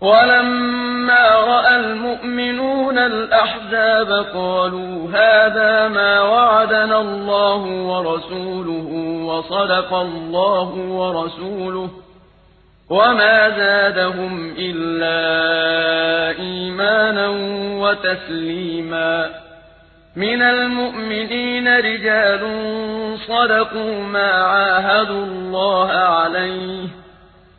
ولما رأى المؤمنون الأحزاب قالوا هذا ما وعدنا الله ورسوله وصدق الله ورسوله وما زادهم إلا إيمانا وتسليما من المؤمنين رجال صدقوا ما عاهدوا الله عليه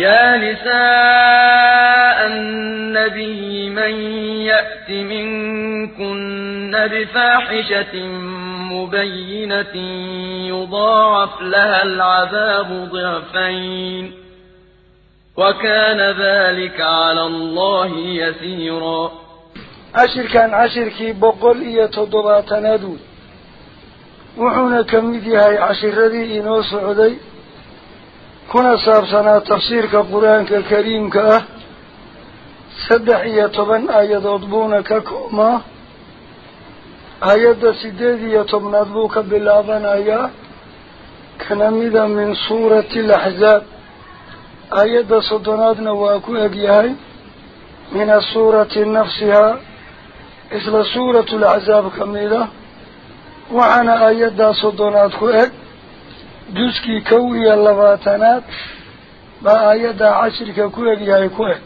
يا نساء النبي من يأت منكن بفاحشة مبينة يضاعف لها العذاب ضعفين وكان ذلك على الله يسيرا. عشر كان عشر كي بقلية ضباطنا دون. وحنا كم ذي هاي عشر ذي إنو ah toban aayadood buuna ka koomaa aayadda sideed iyo tobnaad buu ka bilaabanayaa kana mida min suurati alaxzaab aayadda soddonaadna waa ku egyahay min asuurati nafsihaa isla suuratu laxzaab ka mida waxaana aayaddaa soddonaad ku eg cashirka ku egyahay ku eg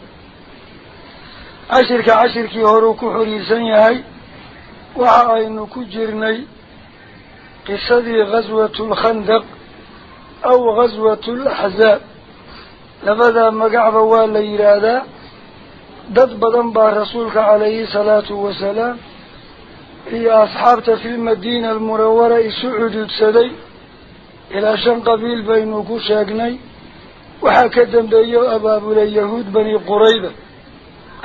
cashirka cashirkii horuu ku xoriirsan yahay waxa aynu ku jirnay qisadii ghaswatu lkhandaq aw ghaswatu laxzaab labadaa magacba waa la yidhaahdaa dad badan baa rasuulka calayhi salaatu wasalaam iyo asxaabta filmadiina almunawara isu cuduudsaday إلى شن قبيل بينك شاقني وحكدن بي أباب اليهود بني قريبة.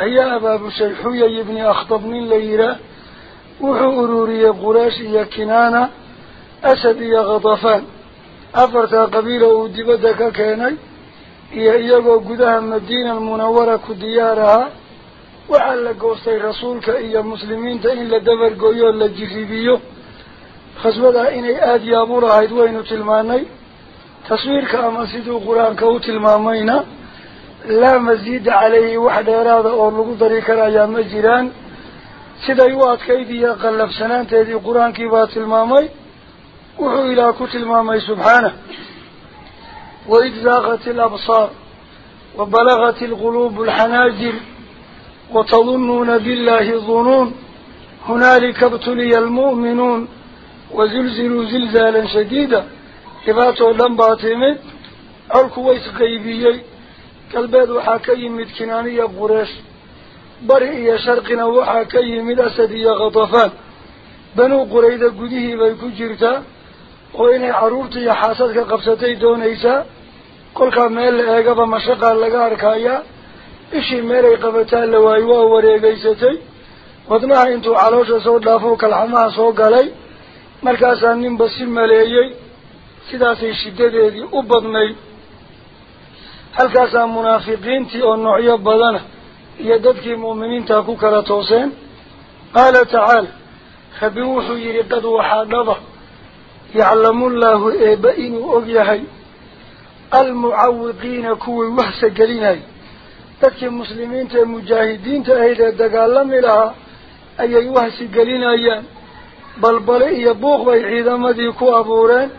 أي أباب شيحوية ابن أخطب من ليرة وحو أروري قراش يا كنانة أسد يا غضفان أفرت قبيلة ودبدك كيني يا إياه قدها المدينة المنورة كديارها وعلى قوصي رسولك إيا مسلمين تإلا دبر قويو اللجي في بيو خزوة إني آدي أمور عيد وين تلماني تصوير كما سيدو قرآن كو تلمامينا لا مزيد عليه وحد إرادة أولوك ضريكا يا مجيران سيدا يوات كيدي قلب سنان تهدي قرآن كيبا تلمامي وحو إلى كو تلمامي سبحانه. وإذ وإجزاغت الأبصار وبلغت القلوب الحناجر وتظنون بالله الظنون. هنالك ابتلي المؤمنون. Yimid kinaaniya qureesh bari iyo sharqina waxaa ka yimid asad iyo khatafaan banuu qurayda gudihii bay ku jirtaa oo inay carruurta iyo xaasadka qabsatay doonaysaa kolkaa meel la eegaba mashaqaa laga arkayaa ishii meelay qabataa la waayo waa wareegaysatay wadnaha intuu caloosha soo dhaafo kalxamaha soo galay u badnayd halkaasaa munaafiqiintii oo noocyo badana iyo dadkii mu'miniinta ku kala tooseen qaala tacaala rabbi wuxuu yidhi qad waxaa dhaba yaclamullaahu eebba inuu og yahay almucawiqiina kuwii wahsa gelinay dadkii muslimiinta ee mujaahidiinta ahayd ee dagaalami lahaa ayay wahsi gelinayaan ku abuureen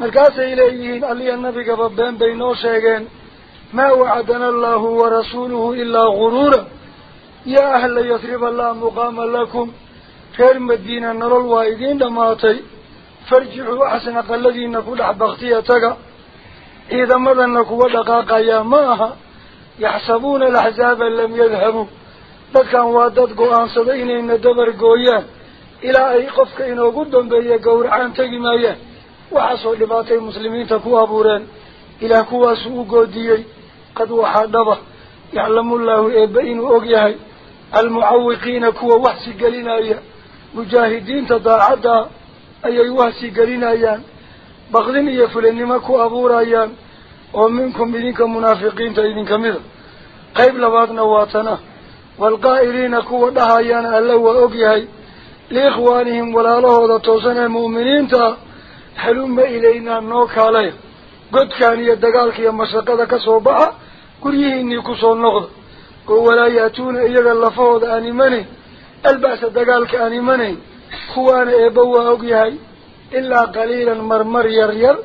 markaasay leeyihiin aliya nabigaba been bay noo sheegeen maa wacadana allahu warasuuluhu ilaa guruura yaa ahla yasriba laa muqaama lakum reer madiina nolol waa idiin dhammaatay farjicuu axsana qalladiina ku dhex baktiya taga ciidamadana kuwa dhaqaaqayaa ma aha yaxsabuuna alaxzaaba lam yadhabuu dadkan waa dad go-aansaday inayna dabar gooyaan ay qofka inoogu dambeeya gowracaan tegi maayaan waxaasoo dhibaatay muslimiinta ku abuureen ilaah kuwaasuu u goodiyey qad waxaa dhaba yaclamullaahu eebba inuu og yahay almucawiqiina kuwa wahsi gelinaya mujaahidiinta daacadda ayay wahsi gelinayaan baqdin iyo fulinimo ku abuurayaan oo minkum idinka munaafiqiinta idinka mida qayb labaadna waa tana waalqaa'iliina kuwa dhahayaana alla waa og yahay ah noo kaalaya godkaan iyo dagaalka iyo mashaqada ka soo baxa guryihiinii kusoo noqda oo walaa yaatuuna iyaga lafahooda aan imanayn alba'sa dagaalka aan imanayn kuwaana eebba waa og yahay ilaa qaliilan marmar yar yar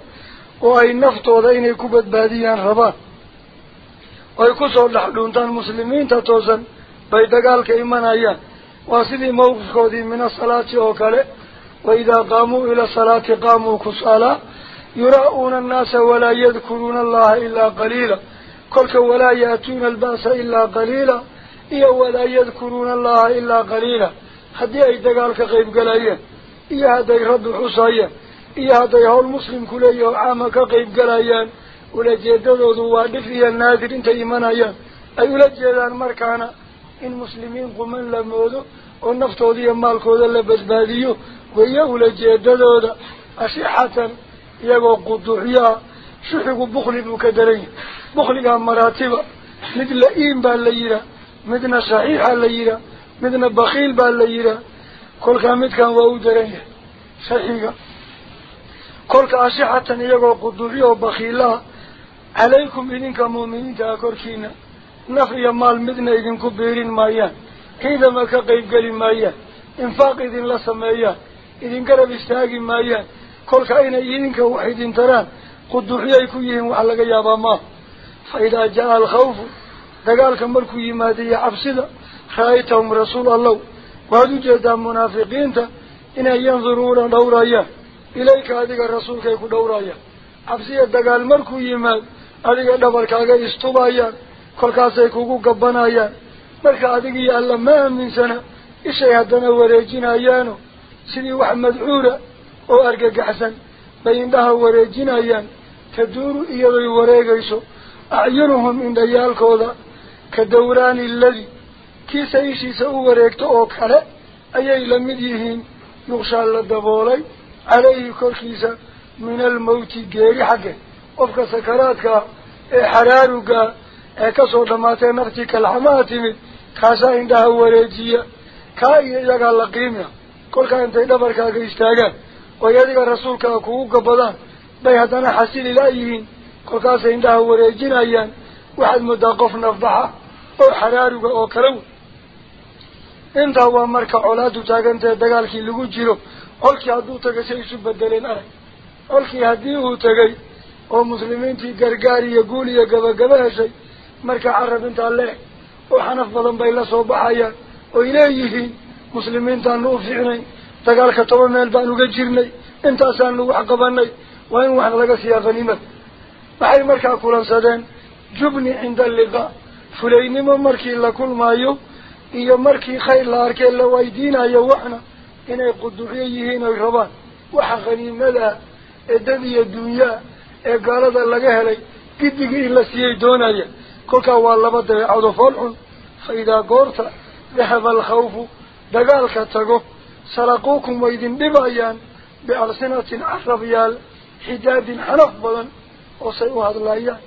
oo ay naftooda inay ku badbaadiyaan rabaan oay kusoo dhex dhuuntaan muslimiinta toosan bay dagaalka imanayaan واسد موقف كودي من الصلاة أوكال وإذا قاموا إلى الصلاة قاموا كصالة يراؤون الناس ولا يذكرون الله إلا قليلا. كلك ولا يأتون البأس إلا قليلا. إيا ولا يذكرون الله إلا قليلا. حد يأتي قالك غيب قليا. إيا هذا يرد حسايا إيا هذا يهو المسلم كلي وعامك غيب قليا. ولجي دلو دوا دفيا نادر انت إيمانيا. أي ولجي دان weeye ula jeedadooda ashixatan iyagoo quduuxyaha shuxigu bukli buu ka daran yahay bukligaa maraatiba mid la-iin baa la yihaa midna saxiixa la yihaa midna bakiil baa la yihaa kolkaa midkan waa u daran yahay saxiiga kolka ashixatan iyagoo quduuxya oo bakiilaha calaykum idinka muuminiinta ah korkiina iyo maal midna idinku biirin maayaan ciidama ka qaybgeli maayaan infaaq idinla sameeyaan idin garab istaagi maayaan kolka inay idinka wax idin taraan quduuxyay ku yihiin wax laga yaabaa maaha fa idaa jaa alkhawfu dagaalka markuu yimaada iyo cabsida ra-aytahum rasuul allow waad ujeedaa munaafiqiinta inay yanduruuna dhowrayaan ilayka adiga rasuulkay ku dhowrayaan cabsiya dagaal markuu yimaad adiga dhabarkaaga istubayaan kolkaasay kugu gabanayaan marka adigiyo alla ma aaminsana ishay haddana wareejinayaano sidii wax madcuura oo argagaxsan bay indhaha wareejinayaan taduuru iyadoy wareegayso acyunuhum indhayaalkooda ka dawraani aladi kiisa ishiisa u wareegto oo kale ayay la mid yihiin yuqshaa la daboolay calayhi korkiisa min almawti geeri xagge qofka sakaraadkaa ee xaraarugaa kaa iyo iyagaa la qiimia kolkaa intay dhabarkaaga istaagaan oy adiga rasuulkaa kugu gabadaan bay haddana xasili laayihiin kolkaasay indhaha wareejinayaan waxaad moodaa qof nafbaxa oo xaraaruga oo kala wey intaa waa marka colaadu taagantahe dagaalkii lagu jiro colkii hadduu tagay say isu bedeleen arag colkii haddii uu tegay oo muslimiintii gargaar iyo guul iyo gabagaba heshay oo xanaf badan bay la soo baxayaan oy leeyihiin muslimiintaanu u fiicnayn dagaalka toba meel baan uga jirnay intaasaanu wax qabanay waa in wax laga siiyaa haniimada waxay markaa kulansadeen jubni cinda alliqaa fulaynimo markii la kulmaayo iyo markii khayr la arkee la weydiinayo waxna inay quduucyo yihiin oy rabaan waxa khaniimadaa ee dad iyo dunyaa ee gaalada laga helay gidigii in la siiyay doonaya saraquukum way idin dhibayaan bialsinatin carabyaal xidaadin xanaf badan oo say u hadlayaan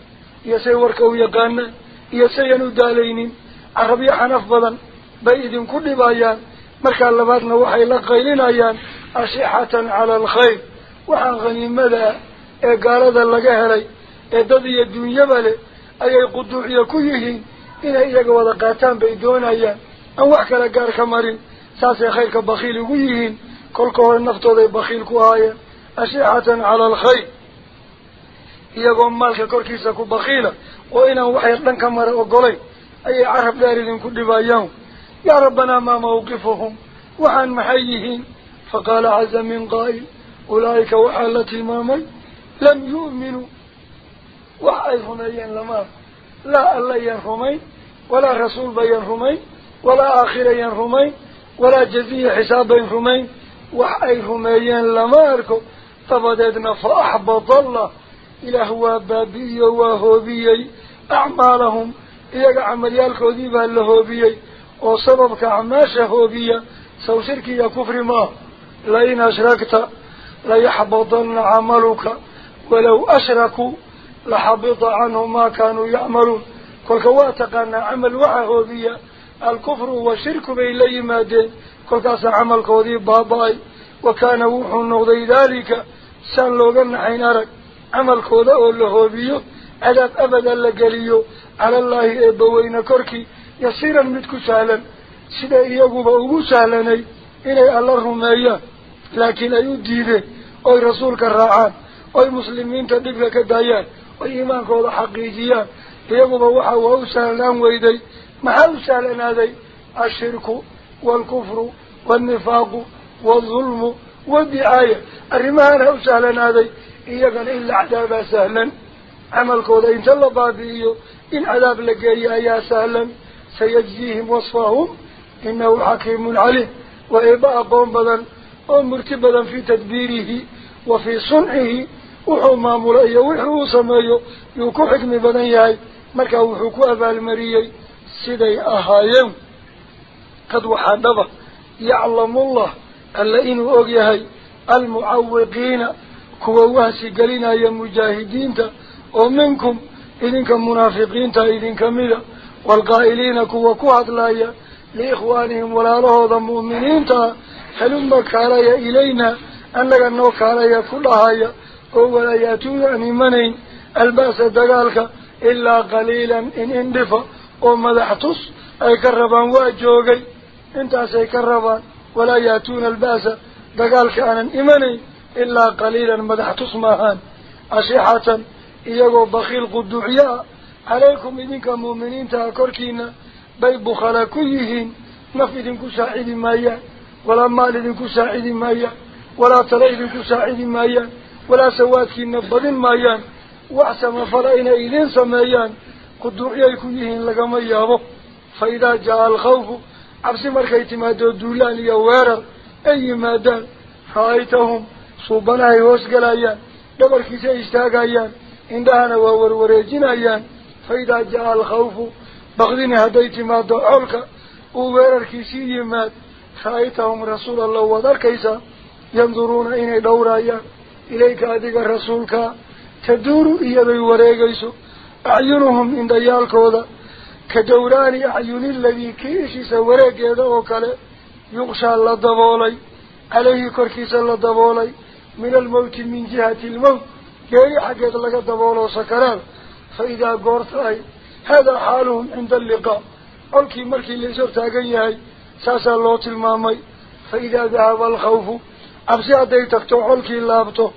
iyo say warka u yaqaanaan iyo sayan u daalaynin carabyo xanaf badan bay idinku dhibayaan markaa labaadna waxay la qaylinayaan ashixatan cala alkhayr waxaan khaniimada ah ee gaalada laga helay ee dad iyo dunyaba leh أي قدو إيا كيه إنا قوضا قاتان بيدون أيا أواحك لقار كمارين ساسي خيرك بخيل كيه كل كهر النفط ذي بخيل كوايا أشعة على الخير إيا قوم مالك كوركيسكو بخيلة وإنا وحيط لنك مارا وقلي أي عرب دارين كل بايهم يا ربنا ما موقفهم وحن محيهين فقال عز من قائل أولئك وحالة المامي لم يؤمنوا وحي رميين لما لا الله ينرمي ولا رسول بينرمي ولا آخر ينرمي ولا جزية حساب ينرمي وحي رميين لما أركو فبددنا فأحبط الله إلى هو بابي وهوبي أعمالهم إلى عمليا الكذيبة اللهوبي وسبب كعماشة هوبي سو شرك يا كفر ما. لين أشركت ليحبطن عملك ولو أشركوا shirkiya kufri maaha lain ashrakta layaxbadanna camaluka walow ashrakuu laxabita canhum maa kaanuu yacmaluun kolka waa taqaanaa camal waxaa hoobiya alkufru washirku bay la yimaadeen kolkaasaa camalkoodii baaba-ay wa kaana wuxuu noqday daalika saan looga naxayn arag camalkooda oo la hoobiyo cadaab abada la geliyo calallaahi eebbaweyne korkii yasiiran mid ku sahlan sida iyaguba ugu sahlanay وإيمانك هو حقيقيا يقول الله وهو سهلان ويدي. ما هو لنا هذا الشرك والكفر والنفاق والظلم والدعاية. الرمان هو لنا هذا إيقان إلا عذاب سهلا. عمل هذا إن تلقى به إن عذاب لك يا سهلا. سيجزيهم وصفهم. إنه حكيم عليه وإباء قوم بدا ومرتبدا في تدبيره. وفي صنعه. وحو مامولا إيه وحو سمايو يوكو حكمي بدن ياهي مالكا وحوكو أبال مريي سيدي أهايو قد وحادبا يعلم الله ألا إنو أغيهي المعوقين كوواسي قلنا يا مجاهدين تا ومنكم إذنك منافقين تا إذنك ملا والقائلين كوواكو عدلايا لإخوانهم ولا رهضا مؤمنين تا حلما كاريا إلينا أنك النوك كاريا كلها يا ولا ياتون أن منين الباس دقالك إلا قليلا إن اندفع ومدحتص أي كربان واجوغي. إنت سيكربان ولا يأتون الباس دقالك أنا إيماني إلا قليلا مدحتص ماهان. أشيحة إيقو بخيل قدوعياء عليكم إذنك مؤمنين تأكركين بي بخلا كيهين. نفذ كساعد مايا. ولا مال إذن كساعد مايا. ولا تلا إذن كساعد مايا. ولا سواتكين نبض مايا وعسما فرأينا إذن سمايان قدوعياء كيهين لقم يابو. فإذا جاء الخوف عبس مركي تمادو دولان يوارا أي مادان؟ رأيتهم صوبنا يوسقلايان دبركي سيستاقايان عندها وور وريجينايان فإذا جاء الخوف بغدين هديت ما دعولك وويركي سيمات رأيتهم رسول الله وذركيسا ينظرون إني إليك أدق رسولك تدور إيضي وريقيسو أعينهم إن ديالكوذا كدوران أعين الذي كيشي سوريق يدعو كله. يغشى الله دبولي. عليه كركيس الله دبولي. من الموت من جهة الموت. كيري حقيت لك دبولو سكران. فإذا قرت أي. هذا حالهم عند اللقاء. أولكي مركي اللي سرت أقيهي ساسا اللوت المامي. فإذا ذهب الخوف أبسي عدي تكتو أولكي اللابتو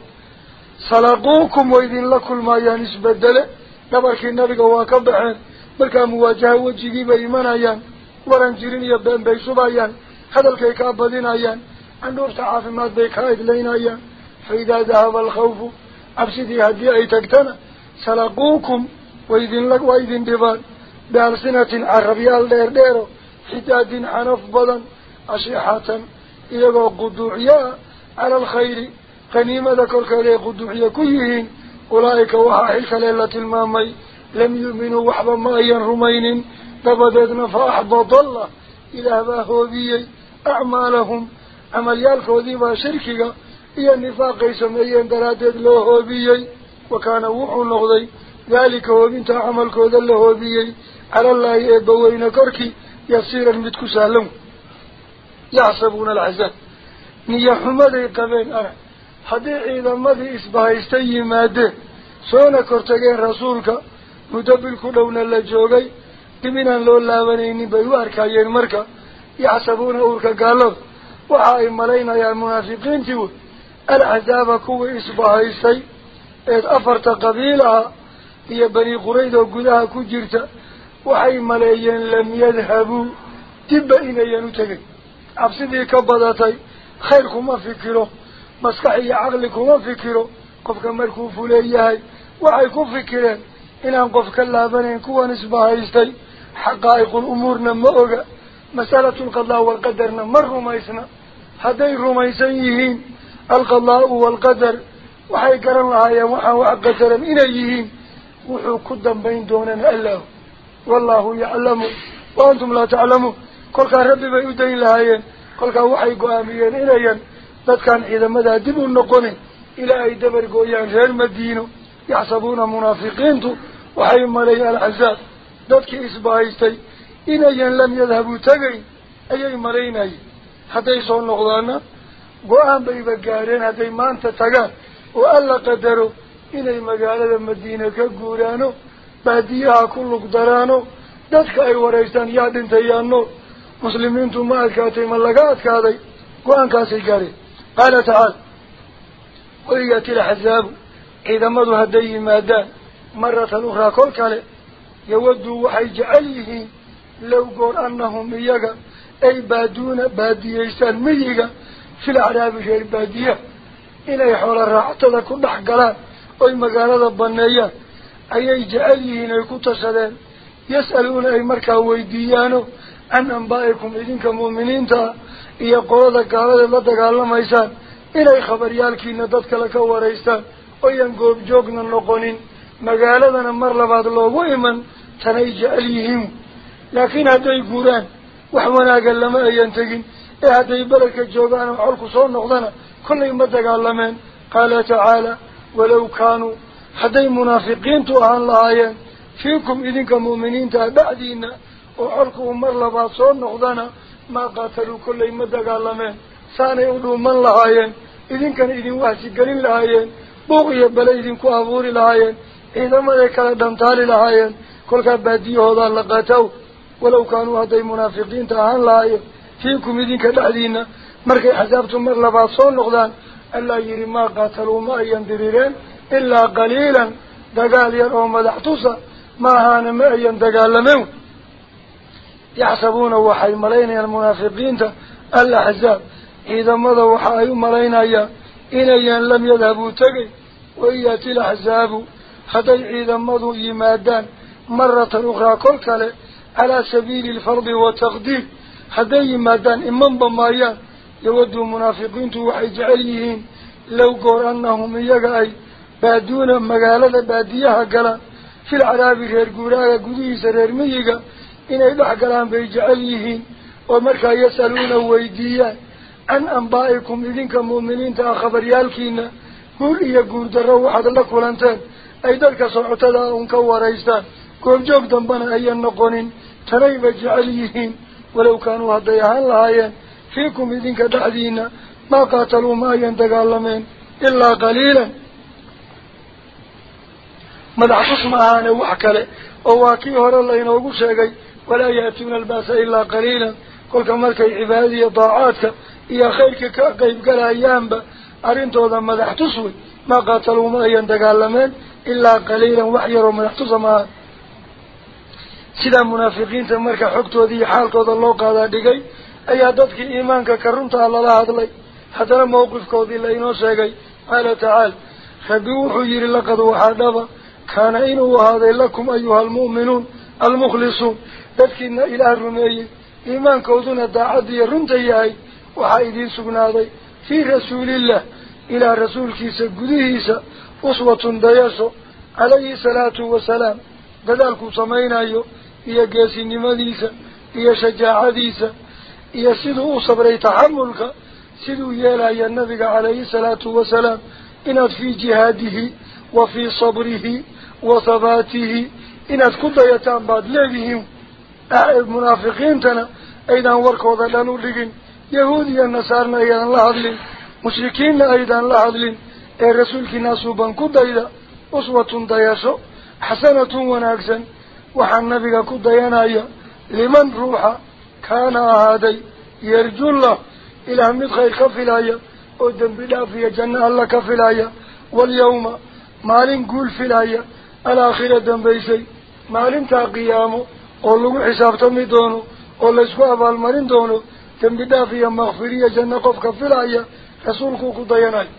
سلقوكم وإذن لكل ما يانس بدله. نبركي النبي واكبحين مركا مواجهة وجيقي بإيمان أيان. ورنجرين يبين بيسوب أيان. هذا الكيكاب بدين أيان. عندور تعافمات بيكايد لين أيان. فإذا ذهب الخوف أبسدي هدي أي تكتنا سلقوكم وإذن لك وإذن دبان بألسنة عربية دير ديرو. حداد حنف بضن أشيحة إيقو قدوعيا. على الخير. قنيمة ذكرك لي قدوعيا كيهين أولئك وحاحلك ليلة المامي. لم يؤمنوا وحبا ما أين رمين دبدتنا فأحبط الله إلى ما هوديي أعمالهم. عمليالك وذيبا شركك. إيا النفاق يسميين درادت له هوديي وكان وحو النغضي ذلك هو بنت عمل كوذا له بيي على الله إبوين كركي. يصير المتك سالم يحسبون العزاء نيا حمدي قبين أنا حديث إذا ماذا إسبها يستيي ماده سونا كرتقين رسولك مدبل كلون اللجوغي دمنا لو لاونيني بيوار كاين مركا يحسبون أورك قالوا وحاي ملينا يا منافقين تيو العذاب كوي إسبها يستي إذ أفرت قبيلها هي بني قريدة وقدها كجرت وحي ملايين لم يذهبوا تبا إنيا نتغي عبسدي كبضاتي خيركم ما فكروا مسكحي عقلكم ما فكروا قفك مركو فليهي وحي كفكرين إنان قفك اللابنين كوا نسبها يستي. حقائق الأمور نمأوغا مسألة القضاء والقدر نمر رميسنا هذي رميسيهين القضاء والقدر. waxay garan lahaayeen waxaa wax qadaran inay yihiin wuxuu ku dambayn doonaan allahu wallahu yaclamu wa antum laa taclamuun kolkaa u dayn lahaayeen kolkaa waxay go-aamiyeen inayan dadkaan ciidamadaa dib u noqonin ilaa ay dabar gooyaan reer madiino yaxsabuuna munaafiqiintu waxay maleeyeen alcazaab dadkii isbahaystay inayan lam yadhabuu tegayn ayay malaynayeen hadday soo noqdaana go-aan bayba gaadheen hadday maanta tagaan وألا قدروا إني مقالة مدينة كقورانو باديها كل قدرانو دادك أي وريستان يادين تيانو مسلمين تما أدكاتي ملقات كاذي وأن كاسي قاري قال تعالى وإياتي الحزاب إذا مضوا هدي مادان. مرة أخرى كل كالي يودوا وحي جعليه لو قول أنهم إياك. أي بادون بادية ميجا في الأعراب شيء بادية. ku dhex galaan oy magaalada baneeyaan ayay jecel yihiin ay ku tashadeen yas'aluuna ay markaa weydiiyaano can ambaa'ikum idinka mu'miniinta iyo qolada gaaladeed la dagaalamaysaan inay khabaryaalkiina dad kale ka waraystaan oyan goobjoogna noqonin magaaladana mar labaad loogu iman tanay jecel yihiin laakiin hadday guuraan وحونا قال لما ينتقين إهدى يبلك الجوغان وحلق صور نغضنا كل ما تقال قال تعالى ولو كانوا هدي فيكم إذنك مؤمنين بعدين وحلقوا مر لبعض صور نغضنا ما قاتلوا كل ما تقال لمن. ساني يقولوا من لهايين إذن كان إذن واسي قليل لهايين بوغي بلا إذن كو أبوري لهايين إذا ما يكال دمتالي لهايين كل كباديه هذا لقاتوا ولو كانوا هدي منافقين تهان لهايين. فيكم إذن كدعدين مركي حسابتم مر لبعض صور نغضان ألا يري ما قاتلوا ما يندريرين إلا قليلا. دقال ما هان ما يندقال لمن؟ يحسبون وحي ملين المنافقين الأحزاب. إذا مضى وحي ملين إليا لم يذهبوا تقي وإياتي الأحزاب. حتى إذا مضوا يمادان؟ مرة أخرى كل على سبيل الفرض والتقدير. حتى يمادان إمام بمايان يودوا منافقين وحي جعليهين. لو قر أنهم يقعي بادون مقالة باديها قلا في العراب غير قراءة قديس غير ميقا inay dhex galaan bay jecel yihiin oo markaa yasaluuna weydiiyaan can ambaa'ikum idinka mu'miniinta ah khabaryaalkiina guul iyo guurdarro waxaad la kulanteen ay dadka socotada un ka waraystaan goobjoog dambana ayan noqonin tanayba jecel yihiin walow kaanuu hadday ahaan lahaayeen fiikum idinka dhexdiina maa qaataluu ma ayan dagaalameen ilaa qaliilan wax kale oo waa kii hore laynoogu sheegay ولا يأتون الباس إلا قليلا. كل كمالك عبادية ضاعاتك إيا خيرك كقيب قال أيام أرنتو ذا مدح تسوي ما قاتلوا ما يندقال إلا قليلا وحيروا مدح ما سيدا منافقين تمرك حكتو ذي حالك وذا الله قادة دقي. أي ضدك إيمانك كرمت على الله هذا حتى موقفك وذي لينو سيقي قال تعال خبيوح يري لقد وحادبا كان إنه هذا لكم أيها المؤمنون المخلصون لكن إلى الرمي إيمان كودنا داعدي رمتياي وحايدين سبنادي في رسول الله إلى رسول كيسا قديسا أصوة دياسو عليه الصلاة والسلام. بدالكو سمينا أيو إيا قياسي نمديسا إيا شجاع ديسا إيا سيدو صبري تحملك. سيدو يالا يا النبي عليه الصلاة والسلام. إنه في جهاده وفي صبره. وصفاته. إن كنت يتعن بعد لديهم أه، منافقين تنا. أيضا وركوا ذلك لديهم يهودي النصارنا أيضا الله عدل مشركين أيضا الله لا عدل الرسولك ناسوبا كنت أيضا. أسوة دياسو. حسنة ونأكسا وحن نبيك كنت أيضا لمن روح كان هذا. يرجو الله. إلى من خير كفل آية أدن بلا في جنة الله كفل آية واليوم مال قول في الآية oo lagu xisaabtami doono oo laysku abaalmarin doono dembi dhaaf iyo makfiriya janno qofka filaya rasuulkuu ku dayanayo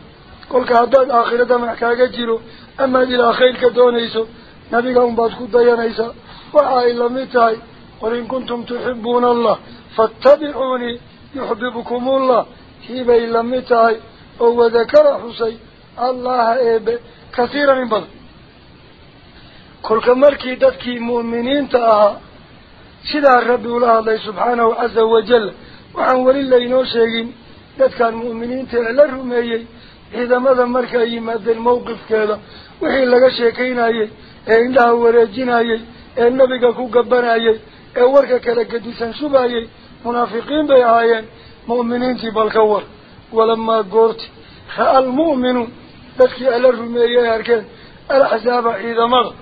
kolka haddaad aakhiro damac kaaga jiro amaad ilaa khayrka doonayso nabiga unbaad ku dayanaysaa waxa ay lamid tahay qul in kuntum tuxibuuna allah faatabicuunii yuxbibkumullah kiibay lamid tahay oo wadakara xusay allaha eebe kasiiran in badan كل كمركي دكي مؤمنين تا سيد الرب ولا الله سبحانه عز وجل وعن ولي الله ينوشين دكا المؤمنين تا على أي إذا ماذا مركي ما ذا الموقف كذا وحين لقى شيكين أي إن له ورجين أي إن نبيك هو جبنا أي أورك كذا قديسا شبا أي منافقين بهايان مؤمنين تي بالكور ولما قلت خال المؤمن دكي لهم أي أركان الأحزاب إذا مر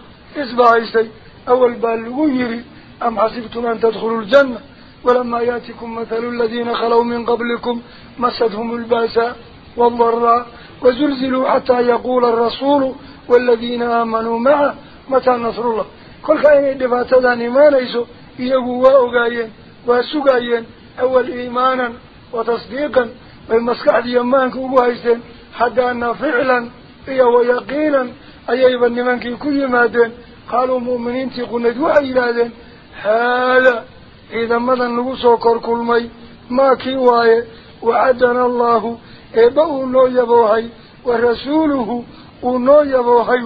baa lagu yidhi أم حسبتم أن تدخلوا الجنة؟ ولما يأتكم مثل الذين خلوا من قبلكم مستهم الباساء والضراء وزلزلوا حتى يقول الرسول والذين آمنوا معه متى نصر الله؟ كل كائن دفاتنا ما ليسوا إيهوا وأغايين وسقايين أول إيمانا وتصديقا والمسكح ديمانك أبوهيستين حتى أن فعلا إيه ويقينا أيها النمانك كل مادين قالوا مؤمنين تقول ندوى إلى هذا إذا ماذا نقصوا كركلمي ما كواي وعدنا الله. إبقوا نو يبوهي ورسوله ونو يبوهي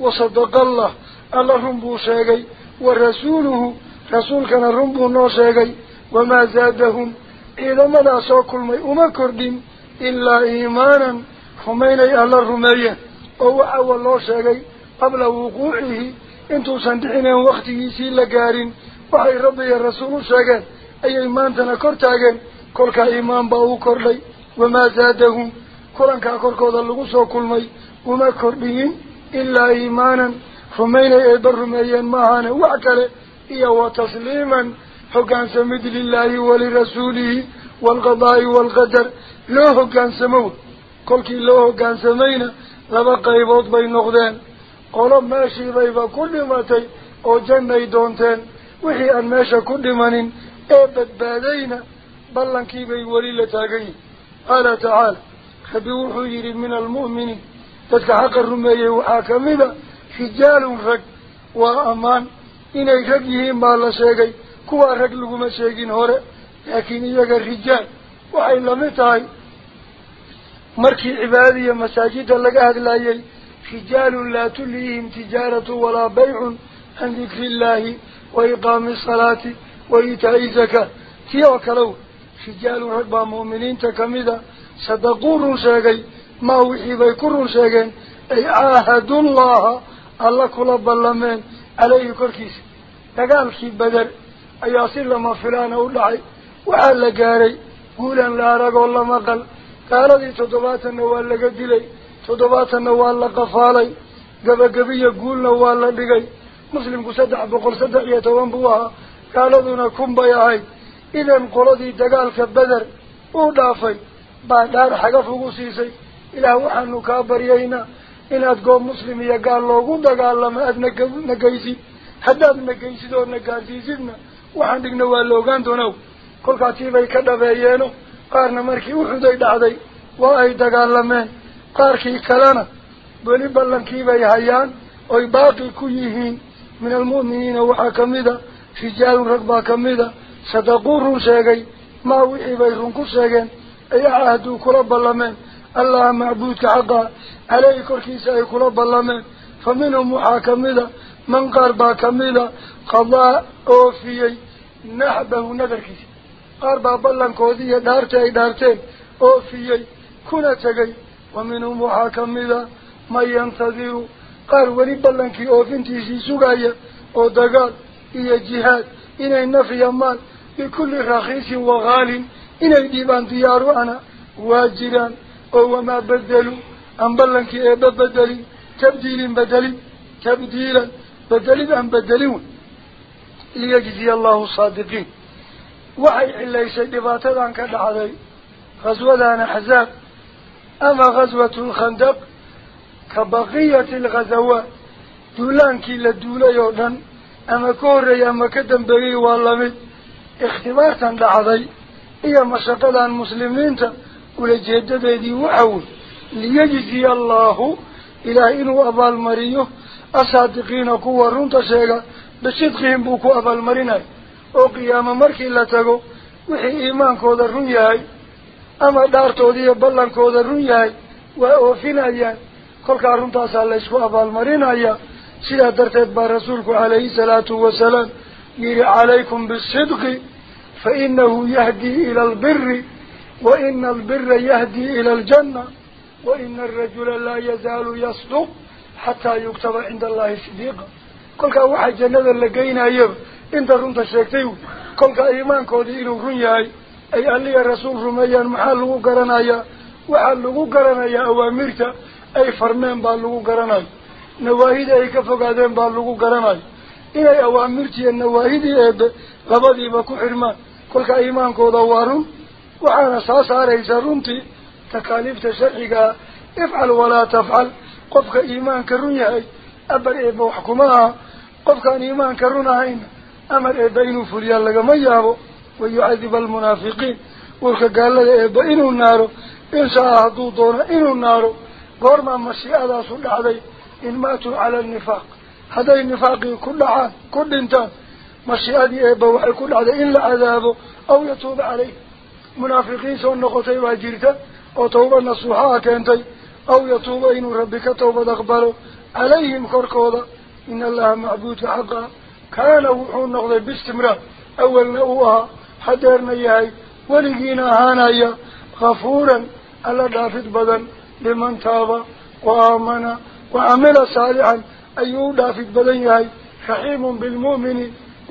وصدق الله. الله رنبو شاقي ورسوله. رسول كان رنبو نو شاقي wamaa zaadahum ciidamadaasoo kulmay uma kordhin ilaa iimaanan rumaynay alla rumeeyeen وهو أول الله شاقي قبل وقوعه. انتو سندحنا وقت يسيل لقارين. وحي رضي الرسول شاكي أي إيمان تنكرتاكي كلك إيمان باو كرلي. وما زادهم. كلان كاكركو ذلقصو كلمي. وما كربيين إلا إيمانا. فمين يدر ميان ماهانا وعكالي إيوا وتسليما. حقان سمد لله ولرسوله. والقضاء والقدر. لوهو كان سموه كل كي لوهو كان سمينه doonteen wixii aan meesha ku dhimanin ee badbaadayna ballankiibay weli la taagan yihin qaala tacaala rabbi wuxuu yidhi min almu'miniin dadka xaqa rumeeyey waxaa ka mid a rijaalun rag waa ammaan inay rag yihiin baa la sheegay kuwaa rag laguma sheegin hore laakiin iyaga rijaal waxay lamid tahay مركي عبادية مساجد لك أهل لا خجال لا تليهم تجارة ولا بيع عن ذكر الله وإقام الصلاة وإتائزك في وكلو خجال ربا مؤمنين تكمدا صدقون رنساقي ما وحيبا يكون رنساقين أي آهد الله الله كلب اللمين عليه كركيس تقال في بدر أي أصير لما فلان أولعي وعلى قاري قولا لا رقو الله مقل gaaladii toddobaatanna waa laga dilay toddobaatanna waa la qafaalay gabagabiya guulna waa la dhigay muslimku saddex boqol saddex iyo toban buu ahaa gaaladuna kun bay ahayd idan qoladii dagaalka beder uu dhaafay baa dhaar xagaf ugu siisay ilaah waxaanu kaa baryaynaa inaad goob muslim iyo gaal loogu dagaalamo aada naga nagaysid haddaad nagaysid oo nagaarsiisidna waxaan dhigna waa la ogaan doonaa kolkaa tiibay ka dhabeeyeeno weli ballankiibay hayaan oy baaqi ku yihiin min almu'miniina waxaa kamid a rijaalun rag baa kamid a sadaquu run sheegay maa wixii bay run ku sheegeen ay cahduu kula ballameen allaha macbuudka xaqaa caleyhi korkiisa ay kula ballameen fa minhum waxaa kamid a man qaar baa kamid a qadaa oofiyey naxbahu nadarkiisa قربا بلن كودي دارتي دارتين. أو فيي كنا تغي. ومن محاكمه ما ينتظر. قال ولي بلن كي أو فنتي سي سغايا أو دغال اي جهاد. ان النفي مال. بكل رخيص وغال. ان الديبان ديارو أنا واجرا أو ما بدلوا. أم بلن كي أي بدلي تبديل بدلي. تبديلا. بدلي ام بدلون ليجزي الله الصادقين. وحي إلا دباتها عنك دعضي غزوة دان حزاب. أما غزوة الخندق كبقية الغزوة دولان كي لدولة يؤذن أما كوري أما كدن بغي والامي اختبار تان دعضي إيا مشاقة دان مسلمين تان ولجهد بيدي وحول ليجزي الله إلى إنو أبا المريو أصادقين كوارون تشيغا بصدقهم بوكو أبا المريناي أو قيام مركي لتغو وحي إيمان كودا رنياي أما دارتو توديه بلان كودا رنياي وأوفين أيان قل كارون تاسال إسواب المرين أيان سيدا ترتبى رسولك عليه الصلاة والسلام يري عليكم بالصدق فإنه يهدي إلى البر وإن البر يهدي إلى الجنة وإن الرجل لا يزال يصدق حتى يكتب عند الله صديقا كل كان واحد جنة اللقين أيضا ay alliya rasuul rumeeyaan maxaa lagu garanayaa waxaa lagu garanayaa awaamirta ay farmeen baa lagu garanayo nawaahida ay ka fogaadeen baa lagu garanayo inay awaamirtiiyo nawaahidii eebe labadiiba ku xidhmaan kolkaa iimaankooda waa run waxaana soo saaraysa runtii takaaliifta sharcigaa ifcal walaa tafcal qofka iimaanka run yahay abar eeba wax kuma aha qofkaan iimaanka run ahayna أمر إبينه فريا لك ما يابو ويعذب المنافقين. ولك قال لك إبينه النار إن ساعدوا دونه إنه النار قرما مسيء هذا صلى علي إن ماتوا على النفاق. هذا النفاق كل عام كل انتان. مسيء هذا إبوه كل عام إلا عذابه أو يتوب عليه. منافقين سوى النقطي واجرته أو توب النصوحاء كنتي أو يتوب إن ربك توب تقبله عليهم كركوضة. إن الله معبود حقا. Wuxuu noqday biistimraar awalna uu ahaa حدرنا يهي ولقينا هانايا غفورا ألا دافد بدن لمن تاب وآمن وعمل صالحا. أيو دافد بدن يهي رحيم بالمؤمن.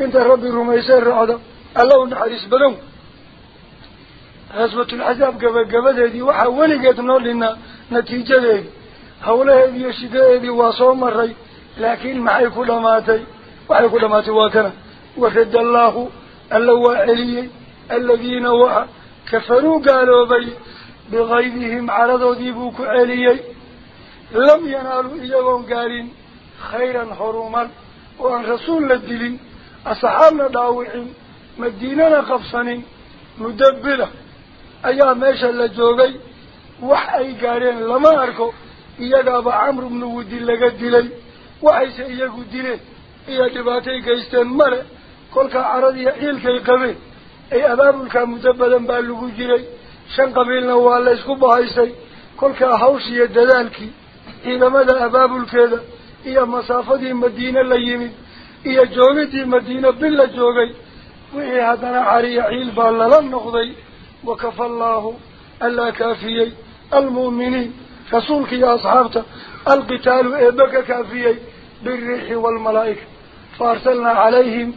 إنت ربي رميسير رعدا. الله نحرس بدن. غزوة العذاب قبل قبل هذه وحا ولقيت نولنا نتيجة هذه. هؤلاء هذه الشداء هذه معي كل ماتي وحي كل ماتي واكنا ورد الله اللواء علي الذين وحا كفروا قالوا بي بغيظهم عرضوا ديبوك علي. لم ينالوا إياهم قالين خيرا حروما وأن رسول الدلين أصحابنا داوعين مديننا قفصنين مدبلة أيام ماشا لجوغي وحي قالين لما أركو iyagaaba camru bnu wudi laga dilay waxayse iyagu dileen يا دباتي كيستن مرة كل كعرض يحيل كي قبيل. أي أباب كمتبلا بالغو جري شن قبيلنا ولا إسكو شيء كل كهوس يدلانك إذا ماذا أباب الكذا يا مسافة المدينة ليمي يا جوتي المدينة بلا جوجي وهي هذا عري عيل بالله لن وكف الله ألا كافيي. المؤمنين فصولك يا أصحابته القتال إبك كافيي. بالريح والملائكة. فارسلنا عليهم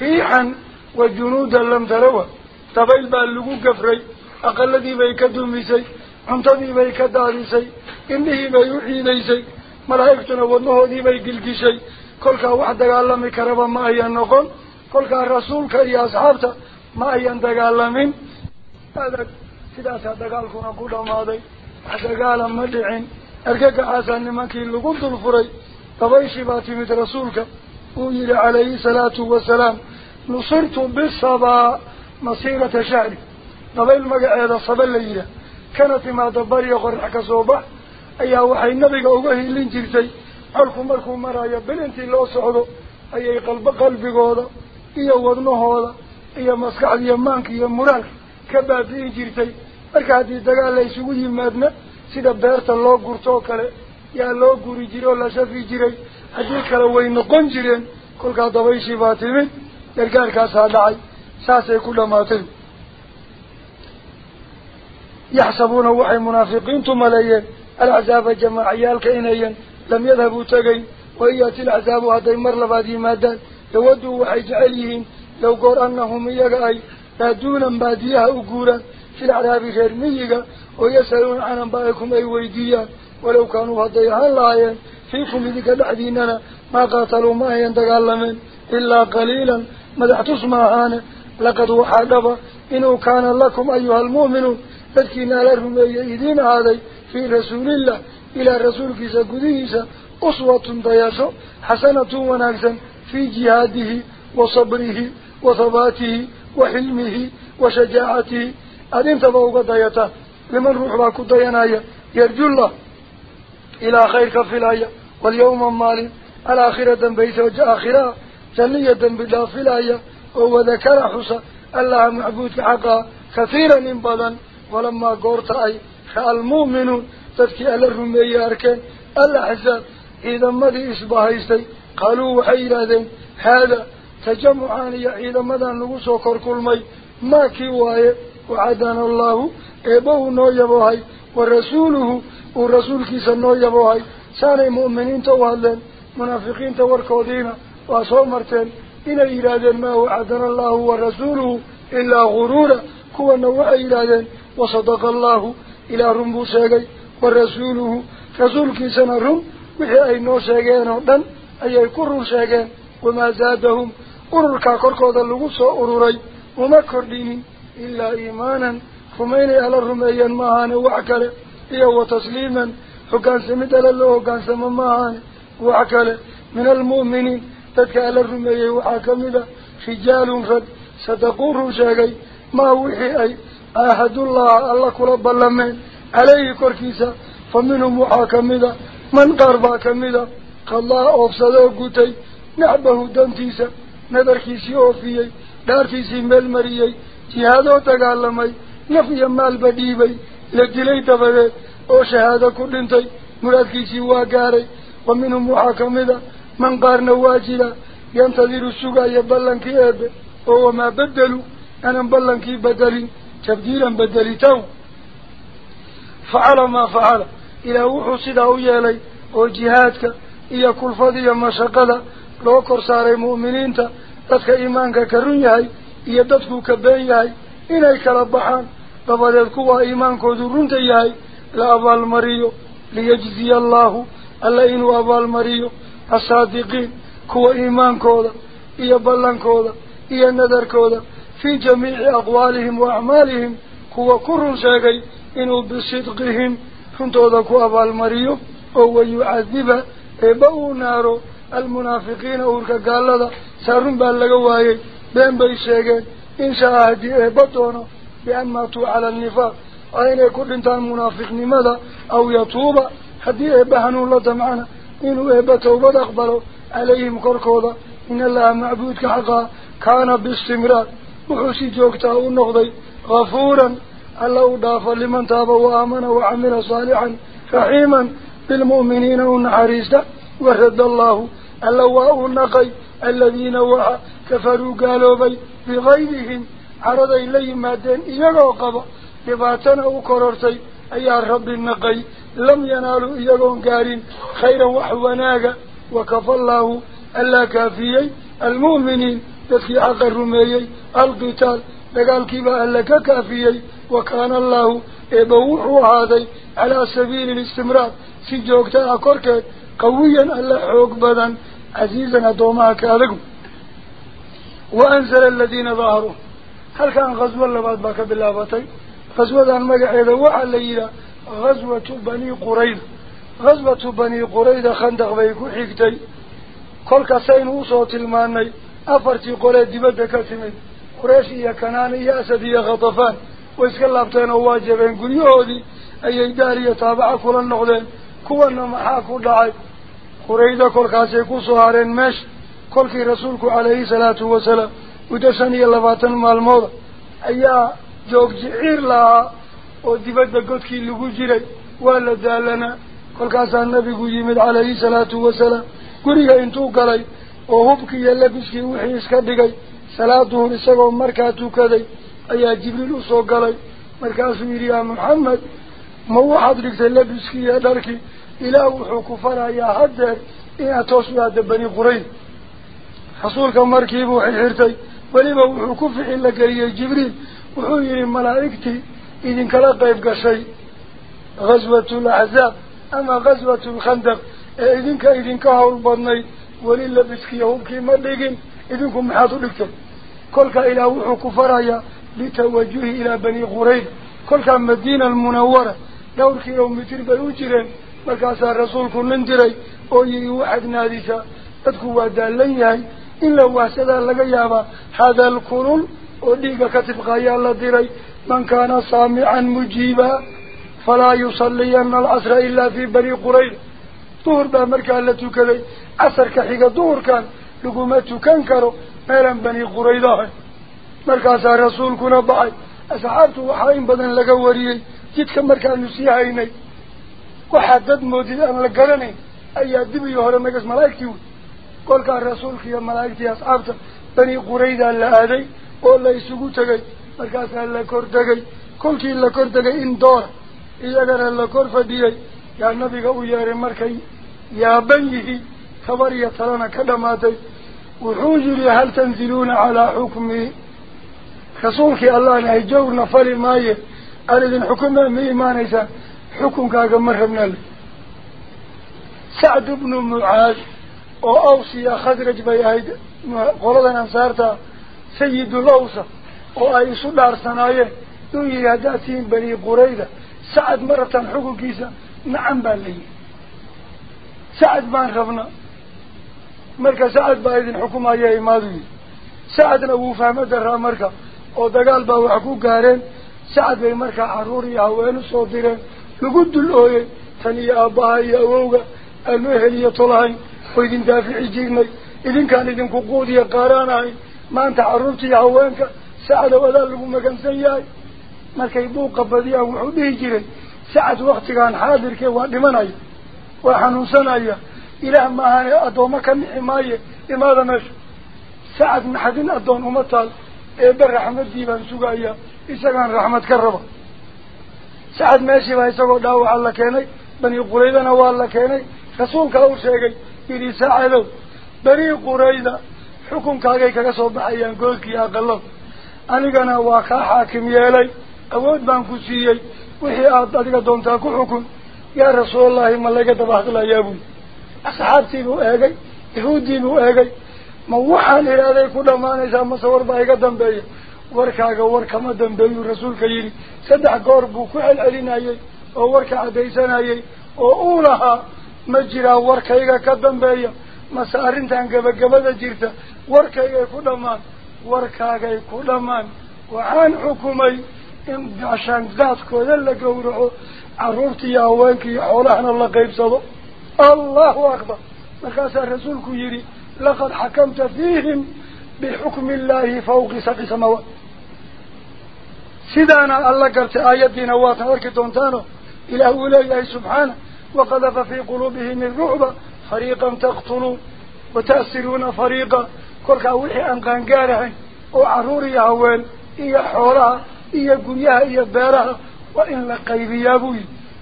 ريحا وجنودا لم تروا تبيل باللقو قفري أقل ذي بيك دميسي عمتذي بيك داريسي إنه بيوحي ليسي ملائكتنا ودنه ذي بيك الجيسي كلك واحد قال كربا ما هي النقل كلك رسولك يا أصحابته ما هي دقال هذا سداسة دقالكم أقول ماذا dagaala ma dhicin argagaxaasaa nimankii lagu dul furay dabayshii baa timid wasalaam nusirtu bisabaa masiirata shahri dabayl magaceeda saba la yidhaah kana timaada bariya qorax ka soo bax ayaa waxay nabiga uga hilin jirtay colku markuu marayo bil intii loo socdo ayay qalbo qalbigooda iyo wadnahooda iyo maskaxda iyo maanka iyo muraalka ka baabi'in jirtay marka haddii dagaal la isugu yimaadna sida beerta loo gurto oo kale yaa loo guri jiray oo la هذه كلوي نقول جيرين كل قاعد ويشي باتين يرجع كاسادع ساس كل ما تين يحسبون وحي منافقين ثم ليه العذاب جمع عيال كينين لم يذهبوا تجين وإيات العذاب هذا مر لبادي مادا يودوا وحي جعليهم لو قر أنهم يجاي لا دون باديها أجورا في العذاب جرميجا ويسألون عن بائكم أي ويديا ولو كانوا هذا يهان فيكم إذك دعديننا ما قاتلوا ما ينتقال إلا قليلا. مدح تسمعان لقد وحدب إنه كان لكم أيها المؤمنون تذكينا لهم يدين هذا في رسول الله. إلى رسول كيسا قديسا أصوة ضياسو حسنة ونكسا في جهاده وصبره وثباته وحلمه وشجاعته. أدين تبوغ دايتا لمن روح باكو داينايا يرجو الله. إلى خير كفلايا. واليوم المالي الآخرة بيت وجه آخرة جنية بالله فلايا وهو ذكر حسا الله معبود حقا كثيرا انبضا ولما قرت أي المؤمنون تذكي ألا الرمي أركان الأحزاب إذا مدي إصباحيستي قالوا وحيرا هذا تجمعان يا إذا مدى نغسو كل مي ما كي وايه وعدنا الله إبوه نو يبوهي ورسوله ورسول كيسا نو يبوهي ساني مؤمنين توهلين منافقين توركودين وصومرتين إلى إرادين ما وعدنا الله ورسوله إلا غرورا. كوا نوع إرادين وصدق الله إلى رمبو ساقي ورسوله. رسول كيسا نرم وحي أي نو ساقين ودن أي كرر ساقين وما زادهم. أرركا كركودا لغسو أروري وما فكان سمد على الله كان سمى ماهان وعكله من المؤمنين تدك على الرميا وعكمله رجال فد صدقوا شاقي ما وحي أي أحد الله الله كرب اللمين عليه كركيسا فمنهم وعكمله من قربا كمله قالله أفسده قتي نعبه دنتيسا نذركيسي أوفيي داركيسي ملمريي jihaadoo dagaalamay naf iyo maalba dhiibay la dilay dabadeed gaaray. Wa minhum waxaa ka mid a man qaarna waa jira yantadiru sugaya ballankii eebe oo wamaa bedelu أنا بلنكي بدل تبديلا بدلتو فعل ما فعل إلى وحو سيده يالي وجهادك إيا كل فضي مشاقل لو كرسار المؤمنين تدك إيمانك كرنيهي إيا ددك كبينيهي إناي كالبحان فبدلكوا إيمانك ذرنتيهي لأبا المريو ليجزي الله ألا إنو أبا المريو الصادقين كوا إيمانكودا إيا بلنكودا إيا نذركودا في جميع أقوالهم وأعمالهم كوا كرن شاقي إنو بصدقهم. كنتودا كوا أبا المريو وهو يعذب إباو نارو. المنافقين أولك قال لذا سارن باللقواي بين بيشيقين إن شاء هدي إبادونه بأن ماتوا على النفاق. أين يكون انتان منافق لماذا أو يتوب؟ هدي إباهنوا الله معنا إنه إبا توبة أقبلوا عليهم كركوضا إن الله معبود كحقا. كان باستمرار. وحسي جوكتا النقضي غفورا. الله داف لمن تاب وآمن وعمل صالحا. رحيما. بالمؤمنين والنحريسة. ورد الله. اللواء النقي. الذين وعى. كفروا قالوا بي. بغيرهم. عرض لباتنا وكررتي أي رب النقي لم ينالوا إيقون قارين خيرا وحوناك وكفى الله ألا كافيي المؤمنين تسكي حق الرميي القتال لقال كيبا ألا كافيي وكان الله إبوحوا هذا على سبيل الاستمرار korkeed qawiyan alla xoog badan casiizan addoomaha ka adagu wa anzala aladiina daaharuun halkan khaswo labaad baa ka bilaabatay. غزوة المجعيدة وعليلة غزوة بني قريض غزوة بني قريض خندق بيكو حكتي كل كسين وصوت الماني. أفرتي قولي دبادة كثمين قريش يا كناني يا أسد يا غطفان. وإسك الله واجبين قل يهودي. أي داري يتابع كل النغلين كوانا محاكو دعي قريضة كل كاسيكو صهارين مش. كل كي عليه سلاة وسلام ودساني اللباتن مال الموضة أيها daalanaa kolkaasaa nabigu yimid calayhi salaatu wasalaam guriga intuu galay oo hubkii iyo labiskii wixii iska dhigay salaaduhun isagoo markaa tukaday ayaa jibriil usoo galay markaasuu yidhi yaa maxamed ma waxaad dhigtay labiskii iyo dharkii ilaah wuxuu ku farayaa haddeer inaad toos u aada bani qurayd rasuulka markiibuu xirxirtay weliba wuxuu ku ficil la geliyey jibriil وحوي ملائكتي إذن كلاقى يبقى شيء غزوة الأحزاب. أما غزوة الخندق. إذن كإذن كهول بني. وليل لبسكي هوكي مليقين. إذن كم حاطوا لكتب. كلك إلى وحو كفرايا لتوجه إلى بني غريب كلك مدينة المنورة. لو دورك يوم متر بيوجرين مكاسا رسولك ننتري أوي واحد ناديسا. تدكوا دالين هاي إلا واسدا لقيابا. هذا الكرون وديك كتب غيال لديري من كان سامعا مجيبا فلا يصلي أن العصر إلا في بني قرين دور دا مركا التي كلي عصر كحيقة دور كان لقومته كان كارو ميلان بني قرين مركا سار رسول كنا بعي أسعارته وحاين بدن لك وريين جدك مركا نسيحيني وحدد موديد أن لقرني أي أدب يهر مكس ملايكتي قولك الرسول كي ملايكتي أسعارته بني قرين اللي آدي oo la isugu tegay markaasaa la kor tegay kolkii la kor tegay in doora iyagana la kor fadhiyey yaa nabiga u yeeray markay yaaban yihiin tabar iyo talana ka dhamaatay wuxuu yidhi hal tanziluuna calaa xukmii rasuulkii allahna hay jawrna fali maaye aan idin xukuma ma imaanaysaan xukunkaaga ma rabnaa le sacd bnu mucaad oo aws iyo khadraj bay ahayd qoladan ansaarta qurayda sacad ma rabtaan xukunkiisa nacam baa la yihi sacad baan rabna marka sacad baa idin xukumaya imaadu yihi sacadna wuu fahmo daraa marka oo dagaal baa wax ku gaareen sacad bay markaa carruur iyo haweenu soo direen lagu dul ooyey tan iyo aabbaha iyo awowga aanu ehel iyo tolahayn oo idin daafici jirnay idinkaan idinku quudiya qaaraan ahayn maanta carruurta iyo haweenka sacdow adaa lagu magansan yahay markay buuqa badiyaan wuxuu dhihi jiray sacad waktigan xaadirkee waa dhimanaya waa xanuunsanaya ilaah maahane addoommo ka nixi maaye imaada meesha sacad naxadin addoon uma taal eebbe raxmaddii baan sugayaa isagaan raxmad ka raba sacad meeshii baa isagoo dhaawaca la keenay bani quraydana waa la keenay rasuulkaa u sheegay yidhi sacadow bani qurayda xukunkaagay kaga soo baxayaan goolkii aqalada anigana waa kaa xaakim yeelay awood baan ku siiyey wixii aad adiga doontaa ku xukun yaa rasuulallahi ma laga daba hadlayaa buy asxaabtii buu eegay yahuuddii buu eegay ma waxaan idhahday ku dhammaanaysaa mase war baa iga dambeeya warkaaga war kama dambeeyuu rasuulka yidhi saddex goor buu ku celcelinayey oo warka caddaysanayey oo uu lahaa ma jiraa warkayga ka dambeeya ما سارنت عن جب جب هذا جرت وركا يكون ما وركا يكون ما وعن حكمي إن عشان ذاتك ولا جورعه عرفت يا وانك يا حولنا الله قيب صلوا الله أكبر ما قاس رسولك لقد حكمت فيهم بحكم الله فوق سبع سماوات سيدنا الله قرت آيات نواتنا وركتون تانو إلى أولي الله سبحانه وقذف في قلوبهم الرعب فريقا تقتلون وتأسرون فريقا. كلها وحي أنقان قارها. وعرور يهوين إيا حولها إيا قنيها إيا بارها وإن يا بوي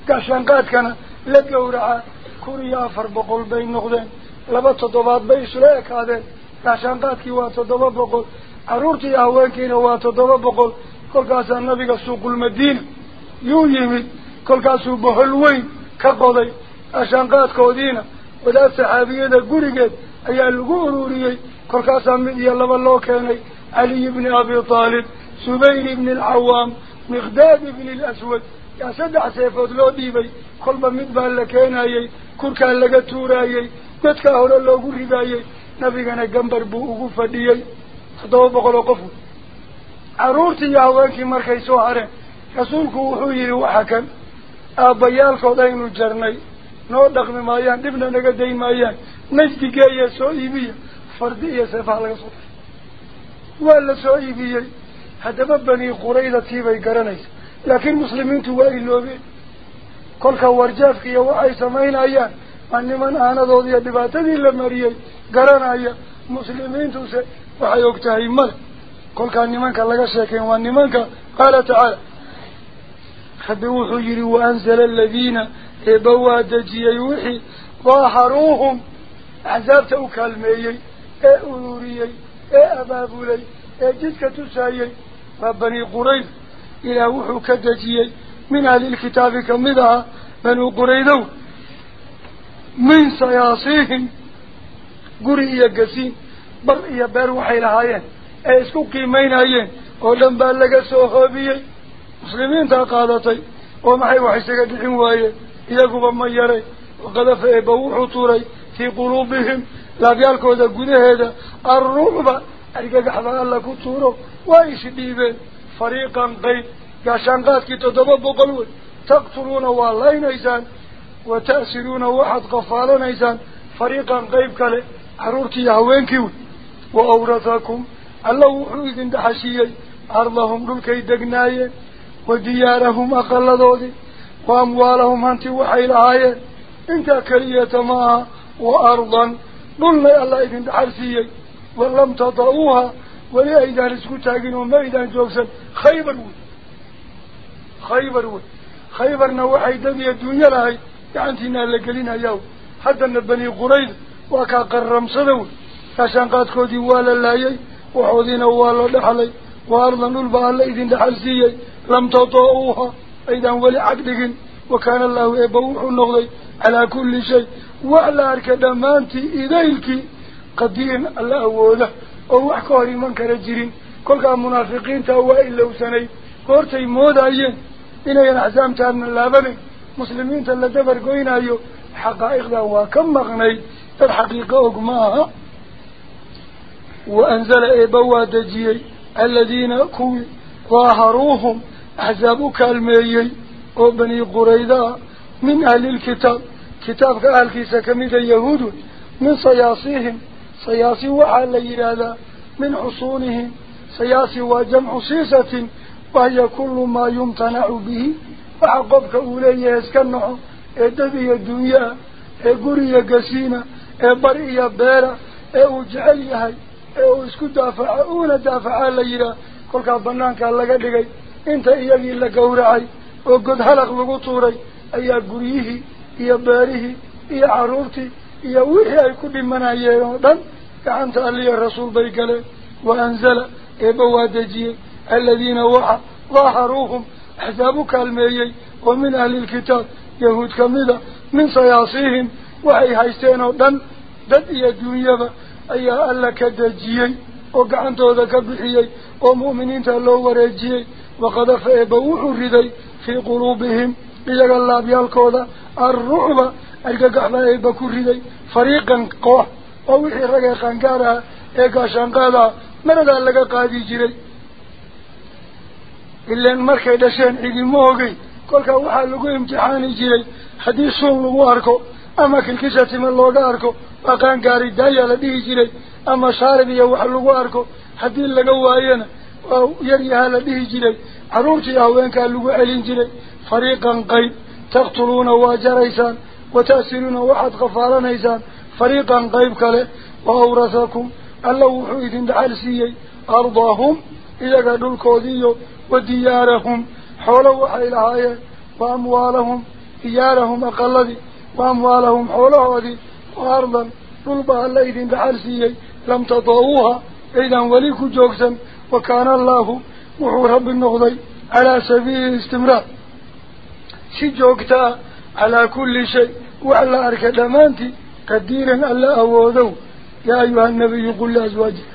كاشان قادكنا لبيو رعا كوريا فربقل بين نغدين لبطة دوبات بيش رأيك هذا كاشان قادكي واتة دوبات بقل عرور يهوين كينا واتة دوبات بقل كلها سنبقى سوق المدينة يو يمي كلها سوق بحلوين. كقضي. أشان قادكو دينا ururiyey kolkaasaa mid iyo laba loo keenay caliy ibni abi taalib subayr ibni alcawaam miqdaad ibni alaswad yaa saddex seefood loo dhiibay kolba mid baa la keenayey kurkaa laga tuurayey dadkaa hore loogu ridaayey nabigana gambar buu ugu fadhiyey toddoba boqol oo qofu carruurtii iyo haweenkii markay soo hareen rasuulku wuxuu yidhi waxa kan aabbayaalkood aynu jarnay dhaqmi maayaan dhibna naga day maayaan najdigeeya soo iibiya fardi iyo seefaha laga soo daray waa la soo iibiyey haddaba bani qurayda tiibay garanaysa laakiin muslimiintu waa iloobeen kolka warjaafka iyo waxay samaynayaan waa niman aanadoodi iyo dhibaatadii la mariyey garanaya muslimiintuse waxay og tahay male kolkaa nimanka laga sheekeen waa nimanka qaala tacaala rabbi wuxuu yidhi waanzala aladiina إبوا دجي يوحي ظاهروهم عذابت أكلمي أأوروري أأبابولي أجدك تسايي فبني قريب إلى وحوك دجي من أهل الكتاب كمذا بنو قريدو من سياسيهم قريه قسين بل إيا بروحي لهايين أيسكو كيمين هايين أولن بالك سوخوا بي مسلمين تاقادتي ومحي وحيسك دعين وايين يقوب من يري وقذف إبوح طوري في قلوبهم لا بيالكو ذا قده هذا الرغبة أرقاك حضان لكو طورو وإيش ديبين فريقا قيد قاشانقات كي تدبب بقلوه تقتلون والله نيزان وتأسرون واحد قفال نيزان فريقا قيد كالي حرورتي يهوين كيوه وأورثاكم الله وحيد دحشيه أرضهم للكي دقنايه وديارهم أقل وأموالهم أنت وحي العاية انت كريت ما وأرضا. بل لي الله إذن عرسي ولم تضعوها ولي أيضا نسكت تاقين وما إذا نجوكسا خيبر وي خيبر وي خيبر نوحي دمي الدنيا لهي يعني تينا لقلينا يو حتى نبني قريض وكا قرم صدو. عشان قد خودي والا لايي وحوذين والا لحلي وأرضا نلبا الله إذن لم تضعوها أيضا ولي عقدك وكان الله يبوح النغضي على كل شيء. وعلى الكدمانتي إذيلك قدير الله وله. أو أحكاري من كرجرين. كل كان منافقين توائل لو سني قرتي موضعين إنه ينعزام تارن الله بني. مسلمين تلتبر قوين أيو حقائق دواء وكم مغني. الحقيقة أقماها. وأنزل إبوا دجي الذين كوي ظاهروهم. أحزابك الميي؟ أو بني قريدا من أهل الكتاب. كتابك أهل كيسا كميدا يهود من سياسيهم سياسي وعلى إرادة من حصونهم. سياسي وجمع سيسة وهي كل ما يمتنع به. وعقبك أولي يسكنع إدبي الدنيا إقري قسينة إبري بيرة إوجعليها إوسكو دافعون دافعا ليرا كل كابنان كان لقد لقيت انت ايغي لا غورعي أو قد هلق لغو طوري ايا ay ku dhimanayeen oo dhan gacanta alliya rasuul bay galeen wa anzala eebba waa dejiyey aladiina waxa daaharuuhum axsaabu kaalmeeyey oo min ahlilkitaab yahuud kamida min sayaasiihim waxay haysteen oo dhan dad iyo duunyaba ayaa alla ka dejiyey oo gacantooda ka bixiyey oo mu'miniinta loo wareejiyey waqadafa eebba wuxuu riday fii quluubihim iyaga laabyaalkooda الرعب الجحفة أي بكوري فريقا قوة أو وحي رجع قنقارها إيقا شنقالا من هذا لقى قادي جري إلا أن مركي دشين عيدي موغي كل كوحا لقو امتحاني جري حديث صون لقو أركو. أما كل كسة من لقو أركو. وقان قاري لقو آيانا ويريها لديه جري عروتي أهوين كان لقو علين جري فريقا قيد. تقتلون واجريسان وتأسلون واحد غفارنيسان فريقا قيب كله. وأورثكم. الله حيد دعالسيي أرضاهم. إذا قدوا الكوديو وديارهم. حوله وحيلها وأموالهم. ديارهم أقلدي. وأموالهم حوله هذه وأرضا. طلبها الليل دعالسيي لم تطووها. إذا وليك جوكسا. وكان الله وهو رب النقضي على سبيل الاستمرار. سجوكتا على كل شيء وعلى أرك دمانتي قديرا ألا أوضو يا أيها النبي قل لأزواجك.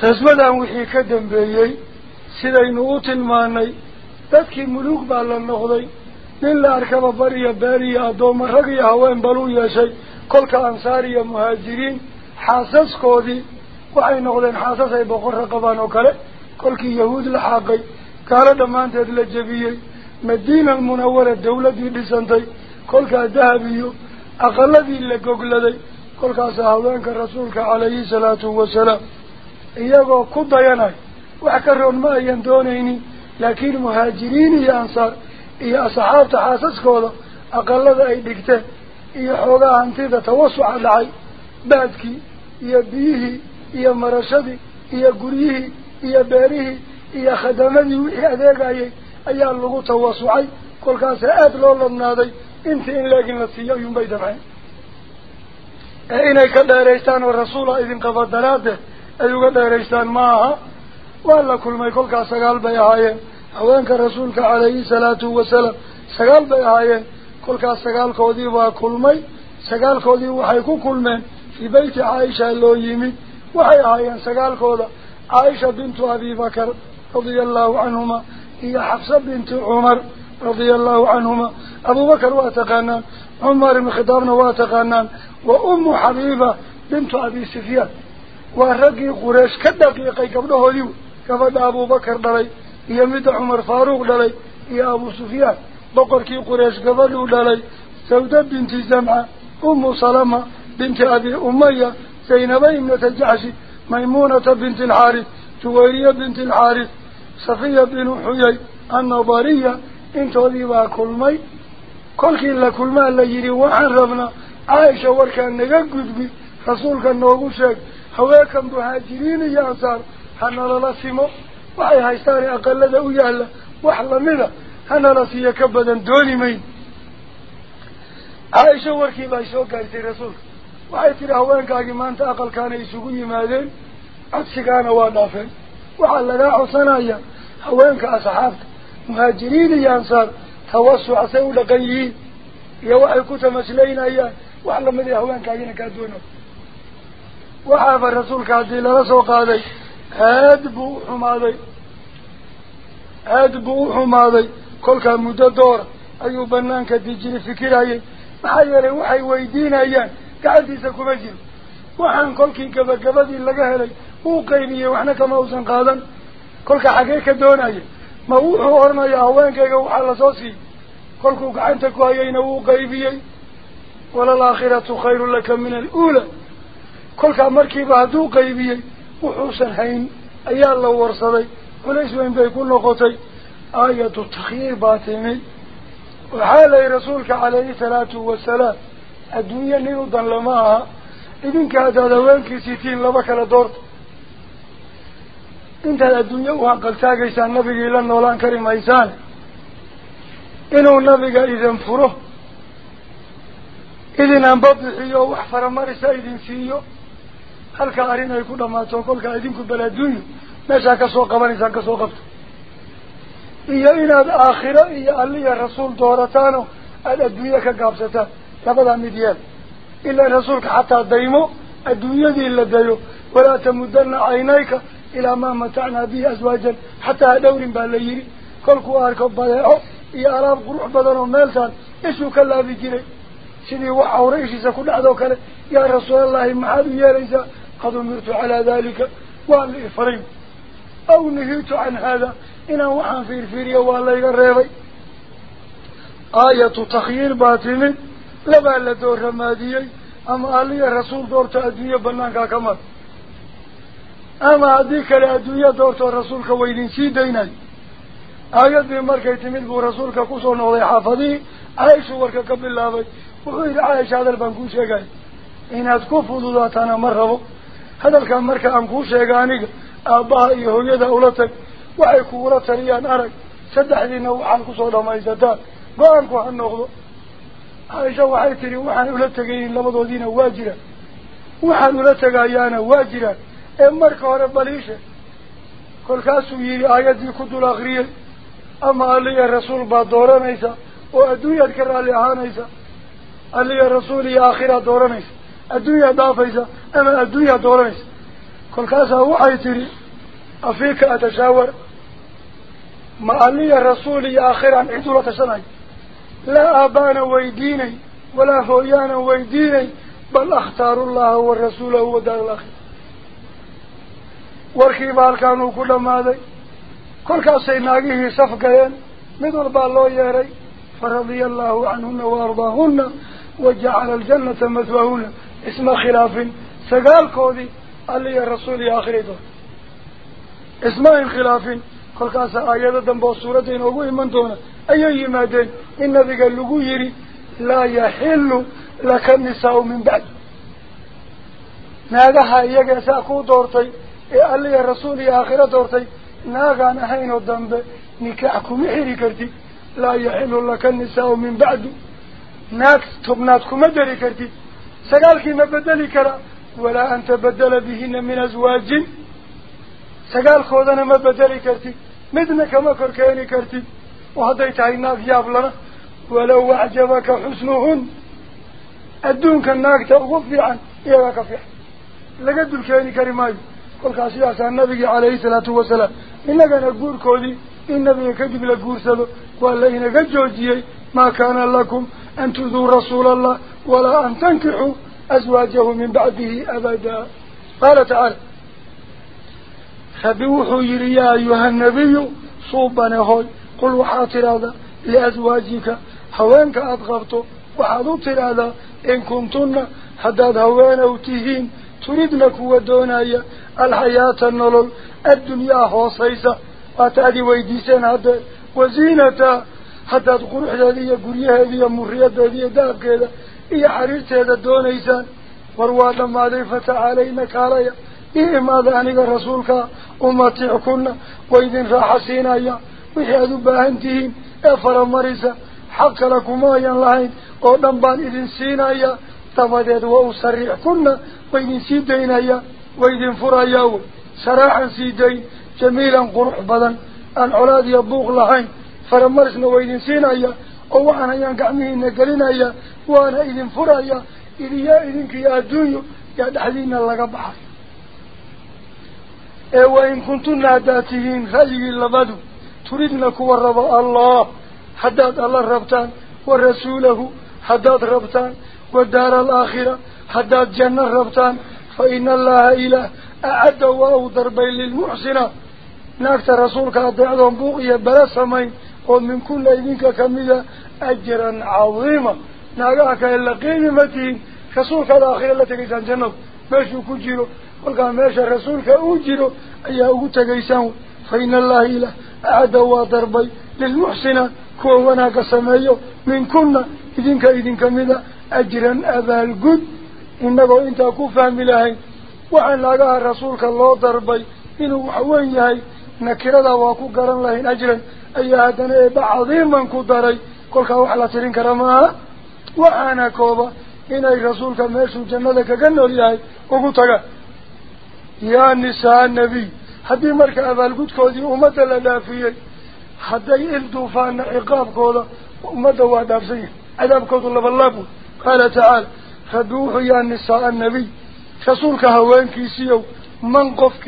فاسمد عن وحي كدن بيهي سيدين أوتن ماني تذكي ملوك بألا النقضي. للا أركب فريا باريا دوما رقيا هوين بلويا شيء. كل كأنصاري مهاجرين حاسس قوذي noqdeen xaasas ay boqorra qabaan oo kale kolkii yahuud la xaaqay gaalo dhammaanteed la jebiyey مدينة المنورة دولة دي لسانتي كل ذهبي أقل ذي لقلدي كل صحابانك رسولك عليه الصلاة والسلام إياه كنت يناي وحكرون ما يندونيني لكن مهاجرين يا أنصار يا أصحاب تحاسس كولا أقل ذا أي دكتة يا حولا أنت ذا توسع لعي بعدك يا بيه مرشدي يا قريه يا باريه يا خدمني وحي أذيك أيه ayaa lagu tawasucay kolkaasa aada loo ladnaaday intii in laegin la siiyo ayuunbay dabceen ee inay ka dheeraystaan oo rasuula idin qaba daraaddeed ay uga dheeraystaan ma aha waa la kulmay kolkaas sagaal bay ahaayeen haweenka rasuulka calayhi salaatu wasalaam sagaal bay ahaayeen kolkaas sagaalkoodii baa kulmay sagaalkoodii waxay ku kulmeen fii beyti caaisha loo yimid waxay ahaayeen sagaalkooda caaisha bintu abibakar radia allahu canhuma هي حفصة بنت عمر رضي الله عنهما. أبو بكر واتقانان عمر بن خطاب واتقانان وأم حبيبة بنت أبي سفيان. ورقي قريش كدقيقي قبله ليو كفد أبو بكر دلي هي مد عمر فاروق دلي هي أبو سفيان. بقر كي قريش قبله دلي سودة بنت زمعة أم سلمة بنت أبي أمية زينب ابنة الجعش ميمونة بنت الحارث جويرية بنت الحارث صفية بن حيي النظرية انتو ذيبا كلمي كل كلا كلما اللي يري وحربنا عائشة وركان نقاقود بي رسولك النوغو شاك هواكا مهاجرين يا أنصار هنا للاسمو وحي هايستاني أقل ذا ويالا وحلا مذا هنا لسي كبدا دوني مين؟ عائشة وركي بايشو قالتي رسولك. وحيت الهوين كاقي مانتا أقل كان يسوقني مادين عدسي كان وادافين وحال لقاع صنايا هوين كأصحاب مهاجرين يانصار توسوا عسيو لقيين يوحي كتمس لينا إياه وحال لمدي هوين كاقينا كادونا وحاف الرسول كادي لرسو قادي هادبو حمادي هادبو حمادي كل كان مدى دور أيو بنان كدي جري فكرة ما حيالي وحي ويدين أيان قاعدي سكوا جيل وحن كل كي كبر كبر ذي لقاه لي هو قيمي وحنا كما وصل قادم كل كحاجي كدون أي ما هو حوارنا يا وين كي هو على صوصي كل كوك أنت كوايين هو قيمي ولا الآخرة خير لك من الأولى. كل كأمر كي بعد هو قيمي هو حسن حين أي الله ورصدي. وليس من بيكون نقطي. آية التخير باتمي وحال رسولك عليه الصلاة والسلام. الدنيا اللي يوضن لما إذن كادادا وين كسيتين لبك لدورت انت الدنيا وان قلتا قيسان نبي إلا النولان كريم إيسان إنو النبي إذن فرو إذن أنببحيو وحفر مارس إذن سيو هل كارين يكون ما تقول كأذن كبلا الدنيا ماشا كسوق من إذن كسوق إيا إنا الآخرة إيا اللي يا رسول دورتانو الدنيا كقابستان لقد أمديان إلا رسولك حتى ديمو الدنيا دي إلا ديو. ولا تمدن عينيك إلى ما متعنا به أزواجا. حتى دور باليري كل كوارك بضيعه يا رب قروح بدن ومالسان إسو كلا بجري سني وحا وريش إسا كل عدوك يا رسول الله معاذ يا ليس قد أمرت على ذلك. وعن الإفريم أو نهيت عن هذا. إن وحا في الفيريا والله يقرر آية تخيير باطل adduunye banaankaa ka mar ama haddii kale adduunye doortoo rasuulka waydin sii daynayo aayadii markay timid buu rasuulka kusoo noqday xaafadihii caaishu warka ka bilaabay wuxuu yidhi caaisha hadal baan kuu sheegaya inaad ku fududaatana ma rabo hadalkaa marka aan kuu sheega aniga aabbaha iyo hooyada ula tag waxay kugula taliyaan arag saddexdiina waxaad kusoo dhamaysataan go-aanku ha noqdo caaisha waxay tidhi waxaan ula tegaynin labadoodiina waa jiraan waxaan ula tegayaana waa jiraan ee marka hore baliishe kolkaasuu yidhi aayaddii ku dul akriyey ama aliya rasuul baad dooranaysa oo adduunyaad ka raalli ahaanaysa aliya rasuul iyo aakhiraad dooranaysa adduunyaad dhaafaysa ama adduunyaad dooranaysa kolkaasaa waxay tidhi afiika atashaawar ma aliya rasuul iyo aakhiraan cid ula tashanayo لا أبانا ويديني ولا هويانا ويديني بل أختار الله والرسول هو دار الأخير وارخي بالكانو كل ما دي. كل كاسي ناقيه صفقين مدر بالله ياري فرضي الله عنهن وأرضاهن وجعل الجنة مثوهن اسم خلاف سقال كودي اللي يا رسولي آخر دور. اسمه خلاف suuradda inoogu iman doona ayay yimaadeen in nabiga lagu yidhi laa yaxilu laka nisaa-u min bacdi naagaha iyaga saa kuu doortay ee aliya rasuul iyo aakhiro doortay naagaan ahayn oo dambe nikaax kuma xiri kartid laa yaxilu laka nisaa-u min bacdu naag tobnaad kuma dari kartid sagaalkii ma bedeli kara walaa an tabadela bihina min aswaajin sagaalkoodana ma bedeli kartid مدنا كما كركاني كرتد وهذا تعي ناق يابلا ولو أعجبك حسنهن. أدون كناق توقف عن إياك كفيع لقد الكاني كريماي. كل كاسيا سان النبي عليه الصلاة والسلام. إن كان جور كودي. إن النبي كذب لجور سلو. ولا إن ما كان لكم أن تذو رسول الله ولا أن تنكحوا أزواجه من بعده أبدا. قال تعالى فبوحو يري يا أيها النبي صوبنا هوي قل وحاطر هذا لأزواجك حوانك أضغبته وحاطر هذا إن كنتن حداد هوان أو وتهين تريدنا كوة دونايا الحياة النلل الدنيا حوصيصة وتالي ويديسين هذا وزينة حداد قرح ذاليا قرية ذاليا مرية ذاليا داب كذا إيا حريرت هذا دونيسان وروا لما ذي فتعالي مكاليا إيه ماذا إماذا أنك رسولك؟ أمتعكنا وإذن راح سينايا وحيادوا باهنتهم أفر مريسا حق لكم آيا لهين ونبان إذن سينايا تمدد وأسرعكنا وإذن سيدينايا وإذن فراياو سراحا سيدين. جميلا قرح بدا أن أولاد يبوغ لهين. فرمارسنا وإذن سينايا ووحنا ينقعمهن نقلنايا وأنا إذن فرايا إذن يا إذن كي يا دنيا يا دحذين اللقب حقا ايوا ان كنتنا ذاتين خلي لبد تريدنا كوربا الله حدد الله ربتان ورسوله حدد ربتان والدار الآخرة حدد جنة ربتان فإن الله إله أعد وهو ضرب للمحسن ناكت رسولك أدعهم بوغية بلا سمين ومن كل إذنك كميلة أجرا عظيما ناكاك إلا قيمة رسولك الآخرة التي كانت جنة ما كجيرو rasuulka uu jiro ayaa ugu tegaysaan fa ina allaha ilaah acadda waa darbay lilmuxsinaat kuwa wanaagga sameeyo min kunna idinka idinka mida ajran abaalgud إنه إنت كفهم لهين وعن لقاها رسولك الله ضربي إنه وحوين يهي نكرة واكو قرن لهين أجرا أي هدنا إبا عظيما كدري كل كوحلة ترين كرمها وعانا كوبا إن رسولك ميشو جنة قنو ليهي وقلتك يا نساء النبي هذه مركة أبالغت كودي أمد لنا فيه هذه الدوفان عقاب كودة ومتى وعداب سيه عداب كود الله بالله قال تعالى فدوح يا نساء النبي. كسولك هوان كيسيو؟ من قفك